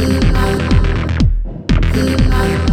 Good night. Good night.